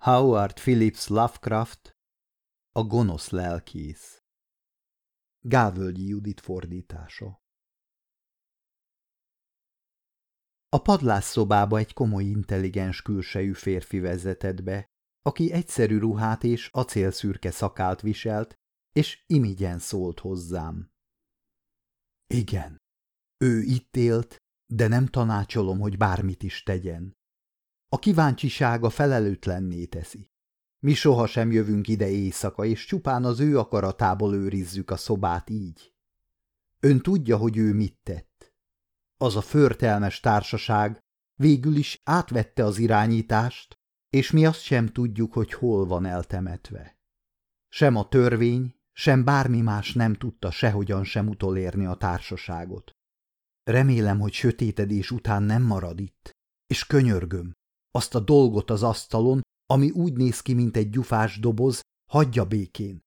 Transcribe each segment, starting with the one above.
Howard Phillips Lovecraft A gonosz lelkész Gávölgyi Judit fordítása A padlásszobába egy komoly intelligens külsejű férfi vezetett be, aki egyszerű ruhát és acélszürke szakált viselt, és imigyen szólt hozzám. Igen, ő itt élt, de nem tanácsolom, hogy bármit is tegyen. A kíváncsisága felelőtlenné teszi. Mi sohasem jövünk ide éjszaka, és csupán az ő akaratából őrizzük a szobát így. Ön tudja, hogy ő mit tett. Az a förtelmes társaság végül is átvette az irányítást, és mi azt sem tudjuk, hogy hol van eltemetve. Sem a törvény, sem bármi más nem tudta sehogyan sem utolérni a társaságot. Remélem, hogy sötétedés után nem marad itt, és könyörgöm, azt a dolgot az asztalon, ami úgy néz ki, mint egy gyufás doboz, hagyja békén.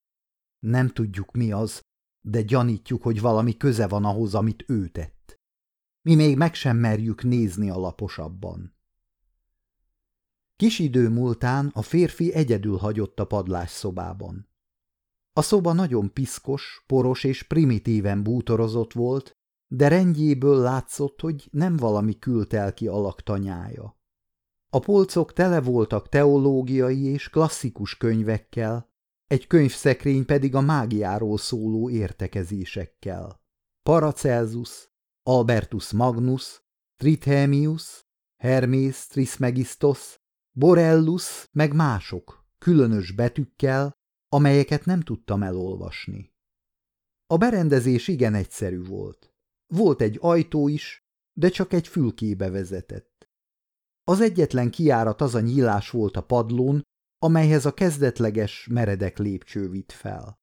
Nem tudjuk mi az, de gyanítjuk, hogy valami köze van ahhoz, amit ő tett. Mi még meg sem merjük nézni alaposabban. Kis idő múltán a férfi egyedül hagyott a padlásszobában. A szoba nagyon piszkos, poros és primitíven bútorozott volt, de rendjéből látszott, hogy nem valami kültelki alaktanyája. A polcok tele voltak teológiai és klasszikus könyvekkel, egy könyvszekrény pedig a mágiáról szóló értekezésekkel. Paracelsus, Albertus Magnus, Trithemius, Hermes Trismegistos, Borellus meg mások, különös betűkkel, amelyeket nem tudtam elolvasni. A berendezés igen egyszerű volt. Volt egy ajtó is, de csak egy fülkébe vezetett. Az egyetlen kiárat az a nyílás volt a padlón, amelyhez a kezdetleges, meredek lépcső vitt fel.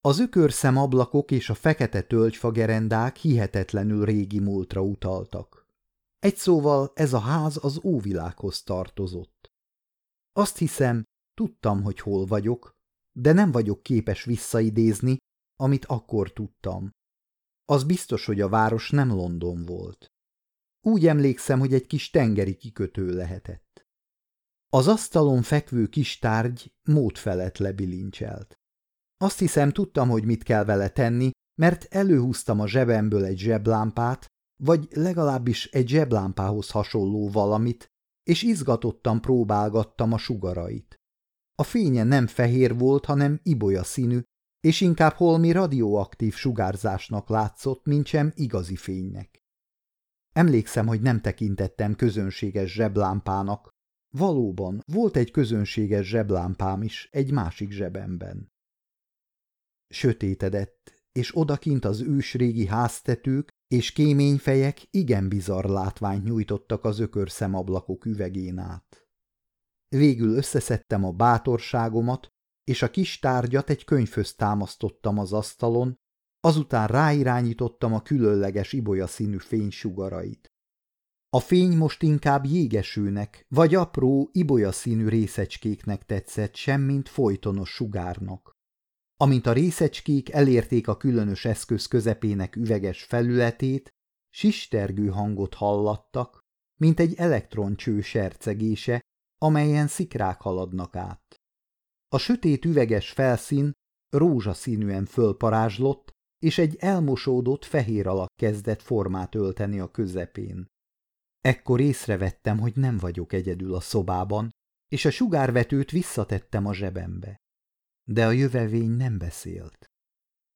Az ökörszem ablakok és a fekete tölgyfagerendák hihetetlenül régi múltra utaltak. Egy szóval ez a ház az óvilághoz tartozott. Azt hiszem, tudtam, hogy hol vagyok, de nem vagyok képes visszaidézni, amit akkor tudtam. Az biztos, hogy a város nem London volt. Úgy emlékszem, hogy egy kis tengeri kikötő lehetett. Az asztalon fekvő kis tárgy mód felett lebilincselt. Azt hiszem, tudtam, hogy mit kell vele tenni, mert előhúztam a zsebemből egy zseblámpát, vagy legalábbis egy zseblámpához hasonló valamit, és izgatottan próbálgattam a sugarait. A fénye nem fehér volt, hanem ibolya színű, és inkább holmi radioaktív sugárzásnak látszott, mintsem igazi fénynek. Emlékszem, hogy nem tekintettem közönséges zseblámpának. Valóban, volt egy közönséges zseblámpám is egy másik zsebemben. Sötétedett, és odakint az ősrégi háztetők és kéményfejek igen bizarr látványt nyújtottak az ökörszemablakok üvegén át. Végül összeszedtem a bátorságomat, és a kis tárgyat egy könyvhöz támasztottam az asztalon, azután ráirányítottam a különleges ibolya színű fénysugarait. A fény most inkább jégesőnek, vagy apró, ibolya színű részecskéknek tetszett, semmint folytonos sugárnak. Amint a részecskék elérték a különös eszköz közepének üveges felületét, sistergő hangot hallattak, mint egy elektroncső sercegése, amelyen szikrák haladnak át. A sötét üveges felszín rózsaszínűen fölparázslott, és egy elmosódott fehér alak kezdett formát ölteni a közepén. Ekkor észrevettem, hogy nem vagyok egyedül a szobában, és a sugárvetőt visszatettem a zsebembe. De a jövevény nem beszélt.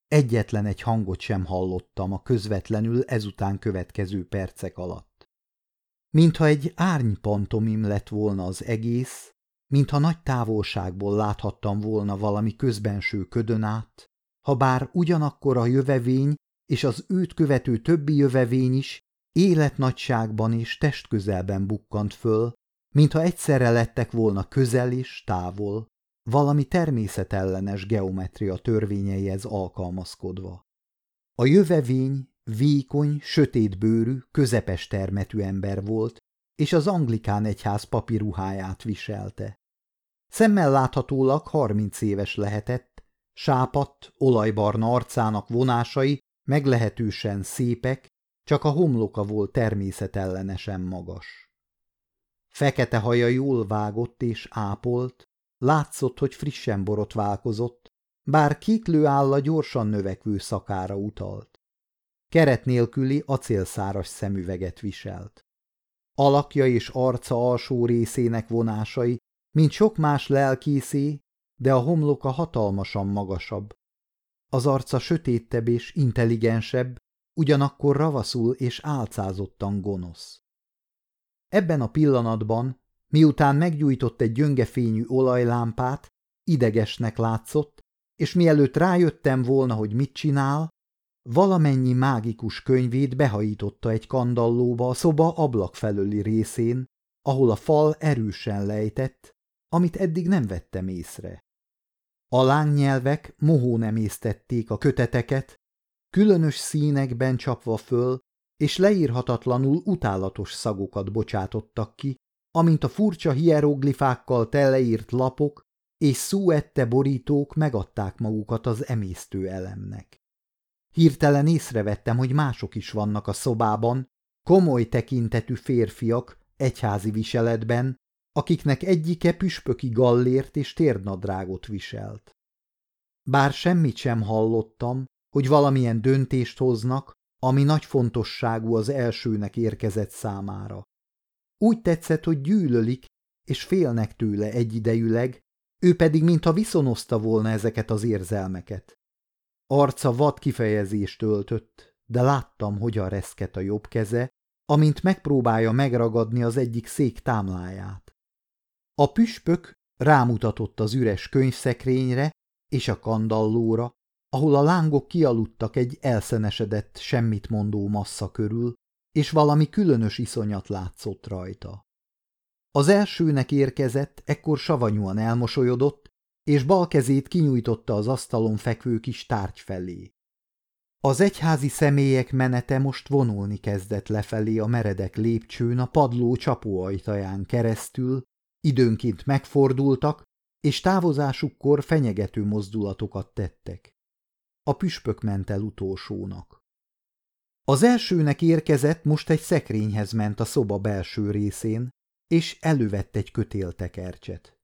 Egyetlen egy hangot sem hallottam a közvetlenül ezután következő percek alatt. Mintha egy árnypantomim lett volna az egész, mintha nagy távolságból láthattam volna valami közbenső ködön át, ha bár ugyanakkor a jövevény és az őt követő többi jövevény is életnagyságban és testközelben bukkant föl, mintha egyszerre lettek volna közel és távol, valami természetellenes geometria törvényeihez alkalmazkodva. A jövevény vékony, sötétbőrű, közepes termetű ember volt, és az anglikán egyház papiruháját viselte. Szemmel láthatólag harminc éves lehetett, Sápadt, olajbarna arcának vonásai meglehetősen szépek, csak a homloka volt természetellenesen magas. Fekete haja jól vágott és ápolt, látszott, hogy frissen borotválkozott, bár kiklő álla gyorsan növekvő szakára utalt. Keret nélküli acélszáras szemüveget viselt. Alakja és arca alsó részének vonásai, mint sok más lelkészé, de a homloka hatalmasan magasabb. Az arca sötétebb és intelligensebb, ugyanakkor ravaszul és álcázottan gonosz. Ebben a pillanatban, miután meggyújtott egy gyöngefényű olajlámpát, idegesnek látszott, és mielőtt rájöttem volna, hogy mit csinál, valamennyi mágikus könyvét behajította egy kandallóba a szoba ablak felőli részén, ahol a fal erősen lejtett, amit eddig nem vettem észre. A lángnyelvek mohón emésztették a köteteket, különös színekben csapva föl, és leírhatatlanul utálatos szagokat bocsátottak ki, amint a furcsa hieroglifákkal teleírt lapok és szúette borítók megadták magukat az emésztő elemnek. Hirtelen észrevettem, hogy mások is vannak a szobában, komoly tekintetű férfiak egyházi viseletben, akiknek egyike püspöki gallért és térnadrágot viselt. Bár semmit sem hallottam, hogy valamilyen döntést hoznak, ami nagy fontosságú az elsőnek érkezett számára. Úgy tetszett, hogy gyűlölik és félnek tőle egyidejűleg, ő pedig mintha viszonozta volna ezeket az érzelmeket. Arca vad kifejezést öltött, de láttam, hogyan reszket a jobb keze, amint megpróbálja megragadni az egyik szék támláját. A püspök rámutatott az üres könyvszekrényre és a kandallóra, ahol a lángok kialudtak egy elszenesedett, semmit mondó massza körül, és valami különös iszonyat látszott rajta. Az elsőnek érkezett, ekkor savanyúan elmosolyodott, és bal kezét kinyújtotta az asztalon fekvő kis tárgy felé. Az egyházi személyek menete most vonulni kezdett lefelé a meredek lépcsőn a padló csapóajtaján keresztül, időnként megfordultak, és távozásukkor fenyegető mozdulatokat tettek. A püspök ment el utolsónak. Az elsőnek érkezett, most egy szekrényhez ment a szoba belső részén, és elővett egy kötéltekercset.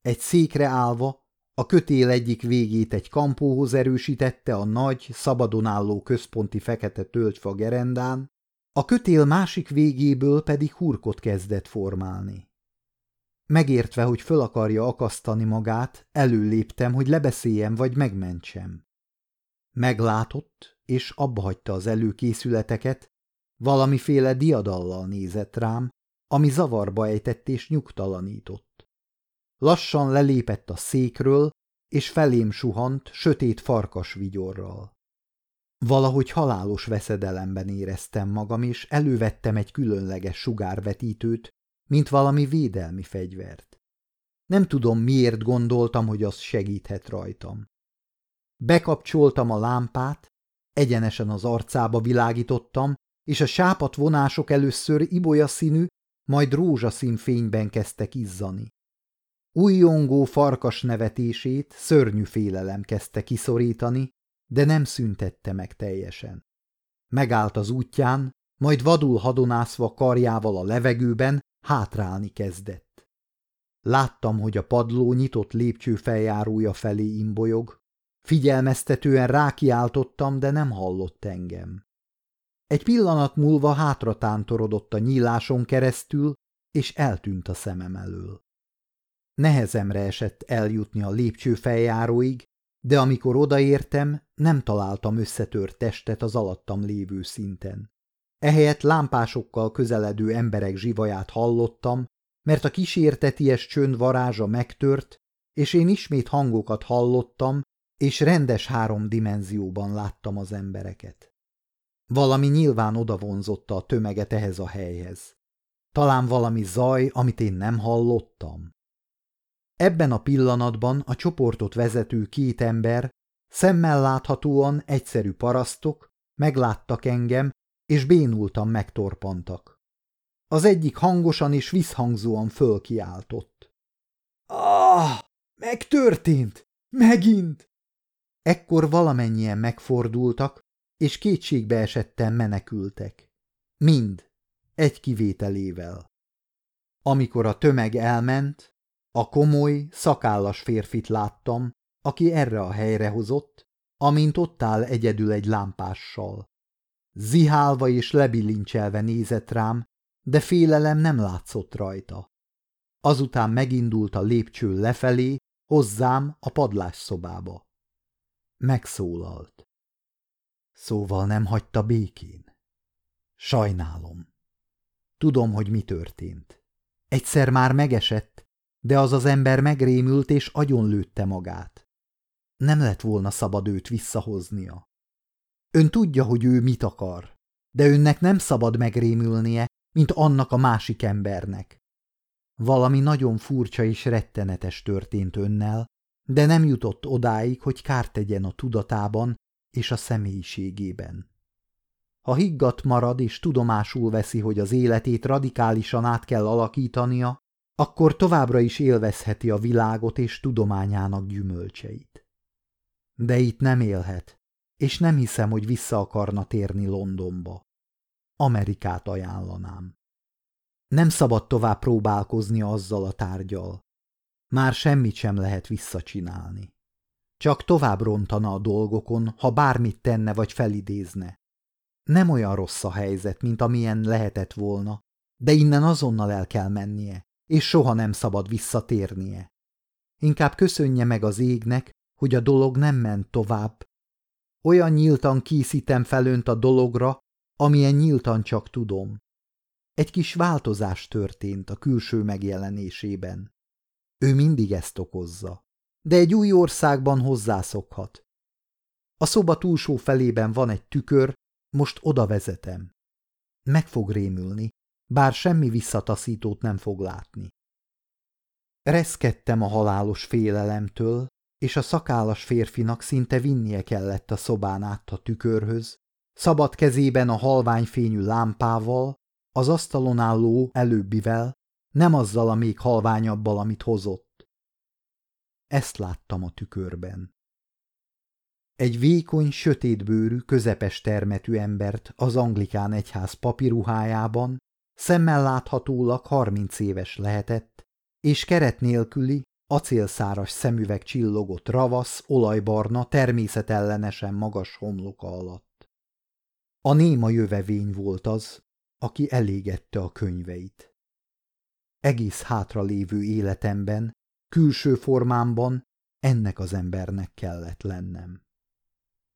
Egy székre állva, a kötél egyik végét egy kampóhoz erősítette a nagy, szabadon álló központi fekete tölgyfa gerendán, a kötél másik végéből pedig hurkot kezdett formálni. Megértve, hogy föl akarja akasztani magát, előléptem, hogy lebeszéljem vagy megmentsem. Meglátott, és abbahagyta az előkészületeket, valamiféle diadallal nézett rám, ami zavarba ejtett és nyugtalanított. Lassan lelépett a székről, és felém suhant sötét farkas vigyorral. Valahogy halálos veszedelemben éreztem magam, és elővettem egy különleges sugárvetítőt, mint valami védelmi fegyvert. Nem tudom, miért gondoltam, hogy az segíthet rajtam. Bekapcsoltam a lámpát, egyenesen az arcába világítottam, és a sápat vonások először ibolya színű, majd rózsaszín fényben kezdtek izzani. Újjongó farkas nevetését szörnyű félelem kezdte kiszorítani, de nem szüntette meg teljesen. Megállt az útján, majd vadul hadonászva karjával a levegőben hátrálni kezdett. Láttam, hogy a padló nyitott lépcső feljárója felé imbolyog, figyelmeztetően rákiáltottam, de nem hallott engem. Egy pillanat múlva hátra tántorodott a nyíláson keresztül, és eltűnt a szemem elől. Nehezemre esett eljutni a lépcső feljáróig, de amikor odaértem, nem találtam összetört testet az alattam lévő szinten. Ehelyett lámpásokkal közeledő emberek zsivaját hallottam, mert a kísérteties csönd varázsa megtört, és én ismét hangokat hallottam, és rendes három dimenzióban láttam az embereket. Valami nyilván odavonzotta a tömeget ehhez a helyhez. Talán valami zaj, amit én nem hallottam. Ebben a pillanatban a csoportot vezető két ember, szemmel láthatóan egyszerű parasztok, megláttak engem, és bénultan megtorpantak. Az egyik hangosan és visszhangzóan fölkiáltott. Ah, megtörtént! Megint! Ekkor valamennyien megfordultak, és kétségbe esetten menekültek. Mind, egy kivételével. Amikor a tömeg elment, a komoly, szakállas férfit láttam, aki erre a helyre hozott, amint ott áll egyedül egy lámpással. Zihálva és lebilincselve nézett rám, de félelem nem látszott rajta. Azután megindult a lépcső lefelé, hozzám a padlásszobába. Megszólalt. Szóval nem hagyta békén. Sajnálom. Tudom, hogy mi történt. Egyszer már megesett, de az az ember megrémült és agyonlőtte magát. Nem lett volna szabad őt visszahoznia. Ön tudja, hogy ő mit akar, de önnek nem szabad megrémülnie, mint annak a másik embernek. Valami nagyon furcsa és rettenetes történt önnel, de nem jutott odáig, hogy kárt tegyen a tudatában és a személyiségében. Ha higgadt marad és tudomásul veszi, hogy az életét radikálisan át kell alakítania, akkor továbbra is élvezheti a világot és tudományának gyümölcseit. De itt nem élhet, és nem hiszem, hogy vissza akarna térni Londonba. Amerikát ajánlanám. Nem szabad tovább próbálkozni azzal a tárgyal. Már semmit sem lehet visszacsinálni. Csak tovább rontana a dolgokon, ha bármit tenne vagy felidézne. Nem olyan rossz a helyzet, mint amilyen lehetett volna, de innen azonnal el kell mennie, és soha nem szabad visszatérnie. Inkább köszönje meg az égnek, hogy a dolog nem ment tovább. Olyan nyíltan készítem fel önt a dologra, amilyen nyíltan csak tudom. Egy kis változás történt a külső megjelenésében. Ő mindig ezt okozza, de egy új országban hozzászokhat. A szoba túlsó felében van egy tükör, most oda vezetem. Meg fog rémülni, bár semmi visszataszítót nem fog látni. Reszkedtem a halálos félelemtől, és a szakállas férfinak szinte vinnie kellett a szobán át a tükörhöz, szabad kezében a halványfényű lámpával, az asztalon álló előbbivel, nem azzal a még halványabbal, amit hozott. Ezt láttam a tükörben. Egy vékony, sötétbőrű, közepes termetű embert az anglikán egyház papiruhájában, szemmel láthatólag harminc éves lehetett, és keret nélküli, acélszáras szemüveg csillogott ravasz, olajbarna, természetellenesen magas homloka alatt. A néma jövevény volt az, aki elégette a könyveit. Egész hátra lévő életemben, külső formámban ennek az embernek kellett lennem.